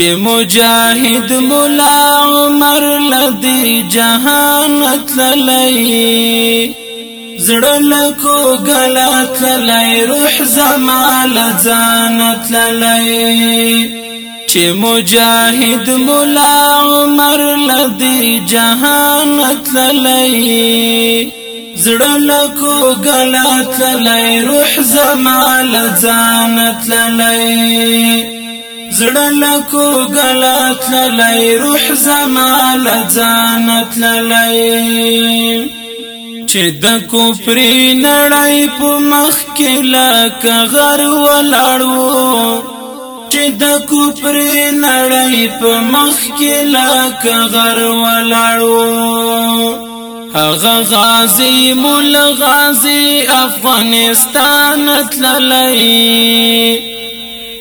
چې مجاهد مولا عمر لدی جهان تللی زړه لکو غلا تللی روح زمال ځان تللی چې مجاهد مولا عمر لدی جهان تللی زړه لکو غلا تللی روح زمال ځان تللی زړه لکو غلط للی روح زمال ځانت للی چې د کوپری نړۍ په مخ کې لکه غر ولاړو چې د کوپر نړۍ په مخ کې لکه غر ولاړو هغه غازی مول غازی افغانستان تللی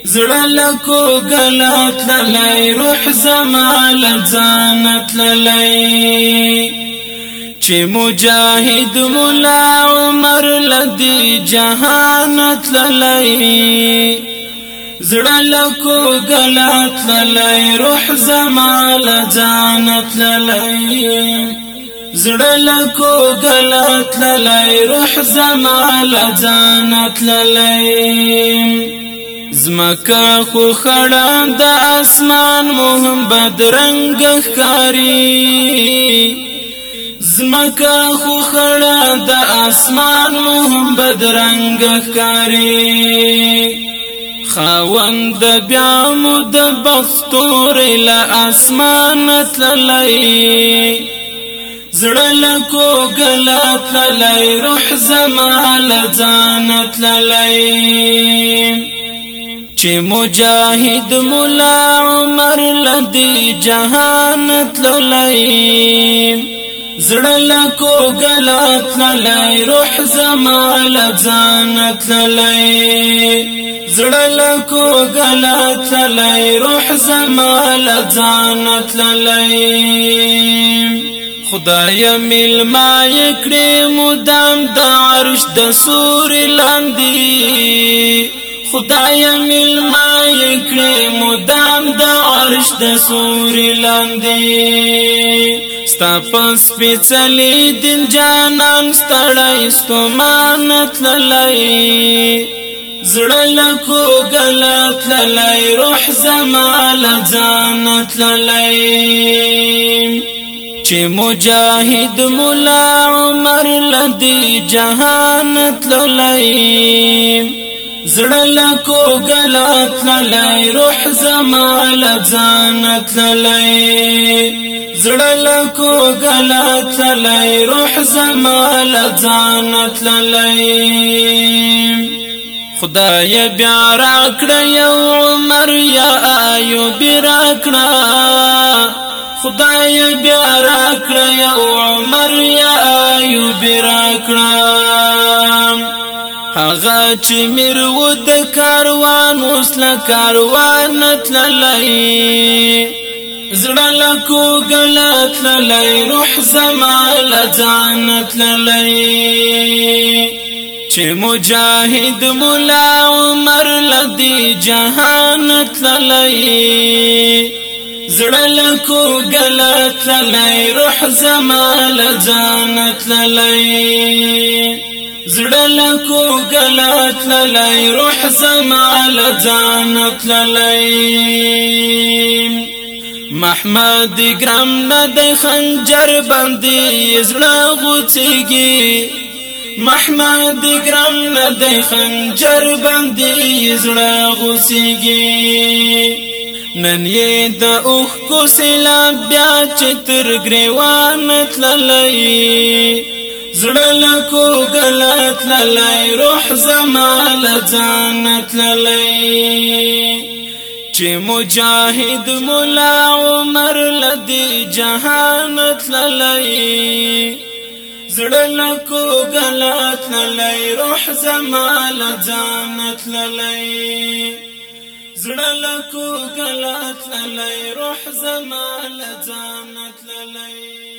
زړه لکو غلط لای روح زمال ځانت لای چې مجاهد مولا عمر لدی جهانت لای زړه لکو غلط لای روح زمال ځانت لای زړه لکو غلط لای روح زمال ځانت لای زمکا خو خړه د اسمان مو هم بدرنګ ښکاری زمکا خو خړه د اسمان مو هم بدرنګ ښکاری خاوند بیا مو د بختور له اسمان تللی زړه لکو غلا تللی روح زمال ځان تللی چې مجاهد مولا عمر لدی جهانت للی زړه لکو غلط للی روح زمال ځانت للی زړه لکو غلط للی روح زمال ځانت للی خدای مل ما یکړې مدام دارش د سور لاندې خدای مل ما یکړې مدام د عرش د سوري لاندې ستا پس پیچلی دین جانان ستړی ستمانت للای زړل کو غلط للای روح زمال ځانت للای چې مجاهد مولا عمر لدی جهانت للای زړه لکو غلط لای روح زمال ځان تلای زړه لکو غلط لای روح زمال ځان تلای خدای بیا را کړ یو عمر یا ایوب را کړ خدای بیا را کړ یو عمر یا ایوب را کړ اغا چې مرو د کاروان وسل کاروان تللای زړه لکو غلط تللای روح زمال ځان تللای چې مجاهد مولا عمر لدی جهان تللای زړه لکو غلط تللای روح زمال ځان تللای زړه لکو غلط للی روح زما لجانت للی محمد ګرام نه د خنجر باندې زړه غوڅيږي محمد ګرام نه د خنجر باندې زړه غوڅيږي نن یې د اوخ کو سیلاب بیا چې تر ګریوان تللی زړه لکو غلط للی روح زما لځانت للی چې مجاهد مولا عمر لدی جهانت للی زړه لکو غلط للی روح زما لځانت للی زړه لکو غلط للی روح زما لځانت للی